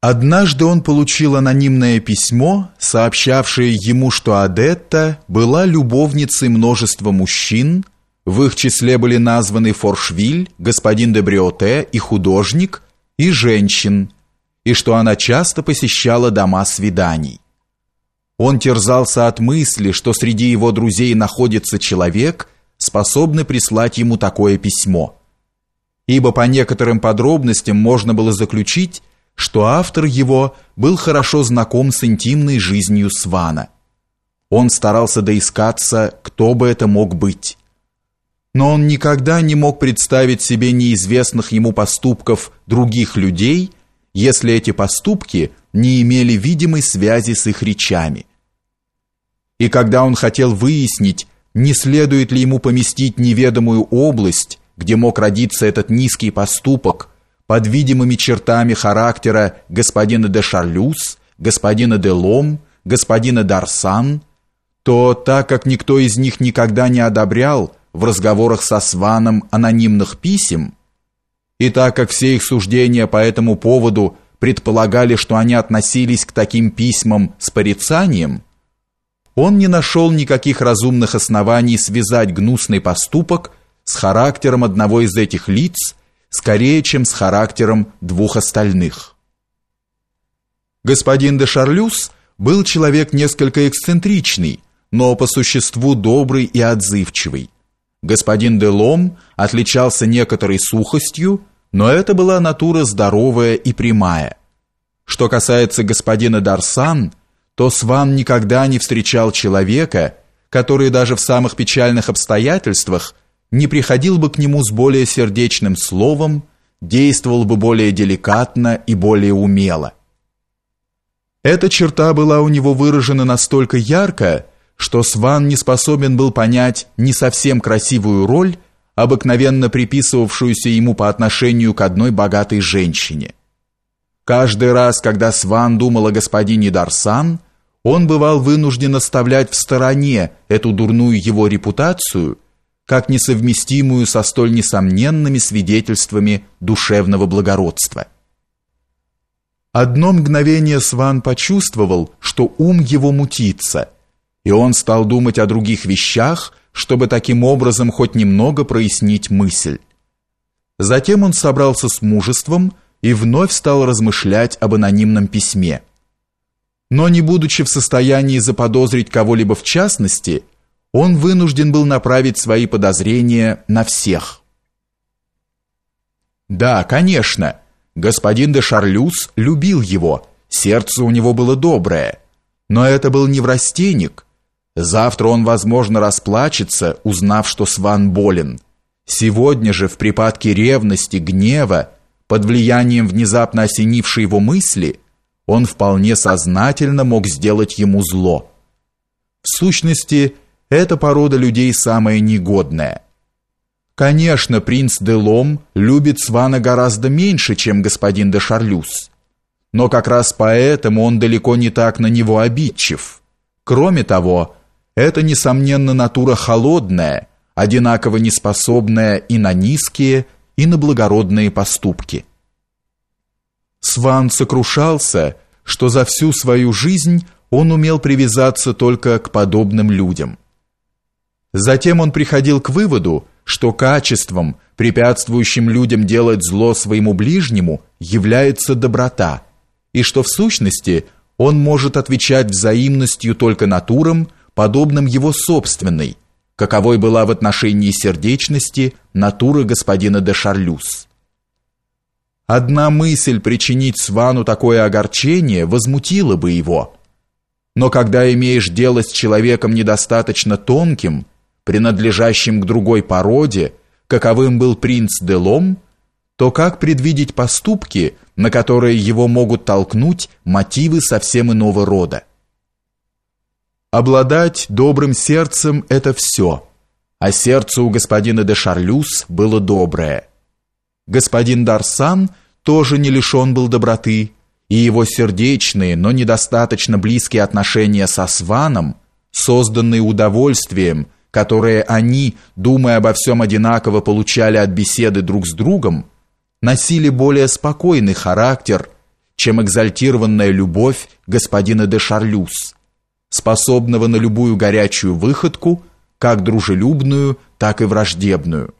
Однажды он получил анонимное письмо, сообщавшее ему, что Адетта была любовницей множества мужчин, в их числе были названы Форшвиль, господин де Бриоте и художник, и женщин, и что она часто посещала дома свиданий. Он терзался от мысли, что среди его друзей находится человек, способный прислать ему такое письмо. Ибо по некоторым подробностям можно было заключить, что автор его был хорошо знаком с интимной жизнью Свана. Он старался доискаться, кто бы это мог быть. Но он никогда не мог представить себе неизвестных ему поступков других людей, если эти поступки не имели видимой связи с их речами. И когда он хотел выяснить, не следует ли ему поместить неведомую область, где мог родиться этот низкий поступок, под видимыми чертами характера господина де Шарлюз, господина де Лом, господина Дарсан, то так как никто из них никогда не одобрял в разговорах со Сваном анонимных писем, и так как все их суждения по этому поводу предполагали, что они относились к таким письмам с порицанием, он не нашел никаких разумных оснований связать гнусный поступок с характером одного из этих лиц скорее, чем с характером двух остальных. Господин де Шарлюз был человек несколько эксцентричный, но по существу добрый и отзывчивый. Господин де Лом отличался некоторой сухостью, но это была натура здоровая и прямая. Что касается господина Дарсан, то Сван никогда не встречал человека, который даже в самых печальных обстоятельствах не приходил бы к нему с более сердечным словом, действовал бы более деликатно и более умело. Эта черта была у него выражена настолько ярко, что Сван не способен был понять не совсем красивую роль, обыкновенно приписывавшуюся ему по отношению к одной богатой женщине. Каждый раз, когда Сван думал о господине Дарсан, он бывал вынужден оставлять в стороне эту дурную его репутацию – как несовместимую со столь несомненными свидетельствами душевного благородства. Одно мгновение Сван почувствовал, что ум его мутится, и он стал думать о других вещах, чтобы таким образом хоть немного прояснить мысль. Затем он собрался с мужеством и вновь стал размышлять об анонимном письме. Но не будучи в состоянии заподозрить кого-либо в частности, он вынужден был направить свои подозрения на всех. Да, конечно, господин де Шарлюз любил его, сердце у него было доброе, но это был не врастенник. Завтра он, возможно, расплачется, узнав, что Сван болен. Сегодня же в припадке ревности, гнева, под влиянием внезапно осенившей его мысли, он вполне сознательно мог сделать ему зло. В сущности, эта порода людей самая негодная. Конечно, принц де Лом любит Свана гораздо меньше, чем господин де Шарлюз. Но как раз поэтому он далеко не так на него обидчив. Кроме того, это, несомненно, натура холодная, одинаково неспособная и на низкие, и на благородные поступки. Сван сокрушался, что за всю свою жизнь он умел привязаться только к подобным людям. Затем он приходил к выводу, что качеством, препятствующим людям делать зло своему ближнему, является доброта, и что в сущности он может отвечать взаимностью только натурам, подобным его собственной, каковой была в отношении сердечности натура господина де Шарлюз. Одна мысль причинить Свану такое огорчение возмутила бы его. Но когда имеешь дело с человеком недостаточно тонким, принадлежащим к другой породе, каковым был принц Делом, то как предвидеть поступки, на которые его могут толкнуть мотивы совсем иного рода? Обладать добрым сердцем – это все, а сердце у господина де Шарлюз было доброе. Господин Дарсан тоже не лишен был доброты, и его сердечные, но недостаточно близкие отношения со Сваном, созданные удовольствием – которые они, думая обо всем одинаково, получали от беседы друг с другом, носили более спокойный характер, чем экзальтированная любовь господина де Шарлюз, способного на любую горячую выходку, как дружелюбную, так и враждебную.